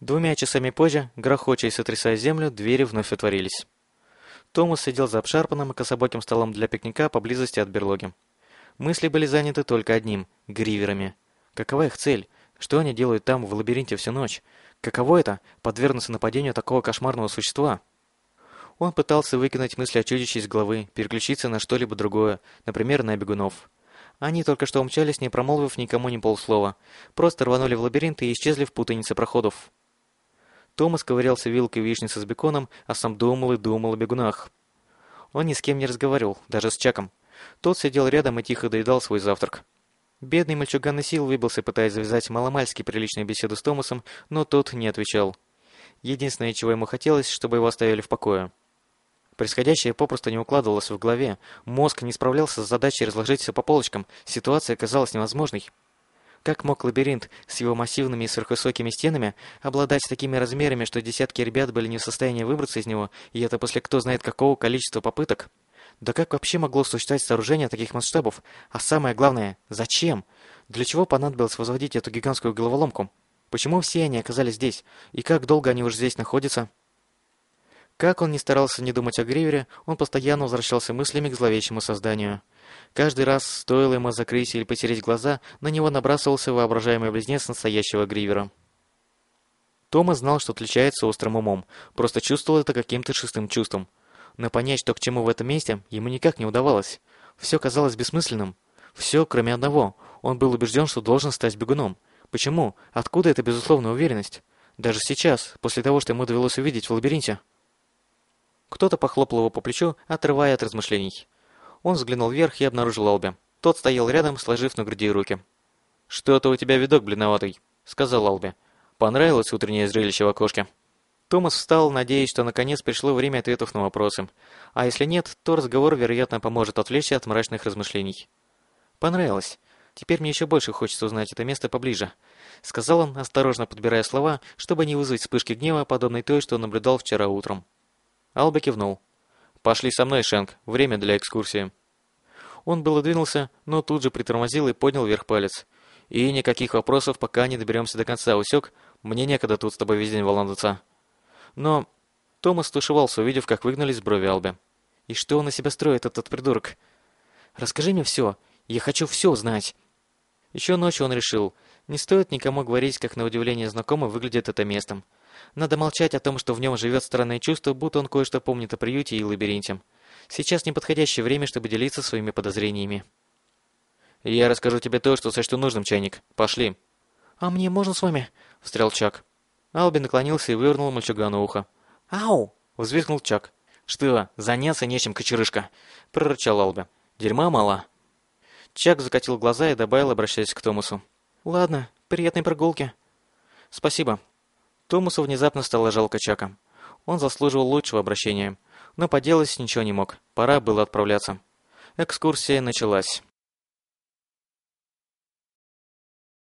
Двумя часами позже, грохоча и сотрясая землю, двери вновь отворились. Томас сидел за обшарпанным и кособоким столом для пикника поблизости от берлоги. Мысли были заняты только одним – гриверами. Какова их цель? Что они делают там, в лабиринте, всю ночь? Каково это – подвергнуться нападению такого кошмарного существа? Он пытался выкинуть мысли о чудище из головы, переключиться на что-либо другое, например, на бегунов. Они только что умчались, не промолвив никому ни полслова. Просто рванули в лабиринт и исчезли в путанице проходов. Томас ковырялся вилкой вишницы с беконом, а сам думал и думал о бегунах. Он ни с кем не разговаривал, даже с Чаком. Тот сидел рядом и тихо доедал свой завтрак. Бедный мальчуган и сил выбился, пытаясь завязать маломальски приличную беседу с Томасом, но тот не отвечал. Единственное, чего ему хотелось, чтобы его оставили в покое. Происходящее попросту не укладывалось в голове. Мозг не справлялся с задачей разложить все по полочкам. Ситуация казалась невозможной. Как мог лабиринт с его массивными и сверхвысокими стенами обладать такими размерами, что десятки ребят были не в состоянии выбраться из него, и это после кто знает какого количества попыток? Да как вообще могло существовать сооружение таких масштабов? А самое главное, зачем? Для чего понадобилось возводить эту гигантскую головоломку? Почему все они оказались здесь? И как долго они уже здесь находятся? Как он ни старался не думать о Гривере, он постоянно возвращался мыслями к зловещему созданию. Каждый раз, стоило ему закрыть или потереть глаза, на него набрасывался воображаемый близнец настоящего Гривера. Тома знал, что отличается острым умом, просто чувствовал это каким-то шестым чувством. Но понять, что к чему в этом месте, ему никак не удавалось. Все казалось бессмысленным. Все, кроме одного. Он был убежден, что должен стать бегуном. Почему? Откуда эта безусловная уверенность? Даже сейчас, после того, что ему довелось увидеть в лабиринте. Кто-то похлопал его по плечу, отрывая от размышлений. Он взглянул вверх и обнаружил Алби. Тот стоял рядом, сложив на груди руки. «Что-то у тебя видок бледноватый», — сказал Алби. «Понравилось утреннее зрелище в окошке?» Томас встал, надеясь, что наконец пришло время ответов на вопросы. А если нет, то разговор, вероятно, поможет отвлечься от мрачных размышлений. «Понравилось. Теперь мне еще больше хочется узнать это место поближе», — сказал он, осторожно подбирая слова, чтобы не вызвать вспышки гнева, подобной той, что наблюдал вчера утром. Алба кивнул. «Пошли со мной, Шенк. Время для экскурсии». Он было двинулся, но тут же притормозил и поднял вверх палец. «И никаких вопросов, пока не доберемся до конца, усек? Мне некогда тут с тобой весь день волноваться». Но Томас тушевался, увидев, как выгнались брови Албе. «И что он на себя строит, этот придурок? Расскажи мне все. Я хочу все знать». Еще ночью он решил, не стоит никому говорить, как на удивление знакомо выглядит это местом. Надо молчать о том, что в нем живет странное чувство, будто он кое-что помнит о приюте и лабиринте. Сейчас неподходящее время, чтобы делиться своими подозрениями. «Я расскажу тебе то, что сочту нужным, чайник. Пошли». «А мне можно с вами?» — встрял Чак. Алби наклонился и вывернул мальчугану ухо. «Ау!» — взвизгнул Чак. «Что, заняться нечем, кочерышка?» — прорычал Алби. «Дерьма мало». Чак закатил глаза и добавил, обращаясь к Томасу. «Ладно, приятной прогулки». «Спасибо», Томасу внезапно стало жалко Чака. Он заслуживал лучшего обращения. Но поделать ничего не мог. Пора было отправляться. Экскурсия началась.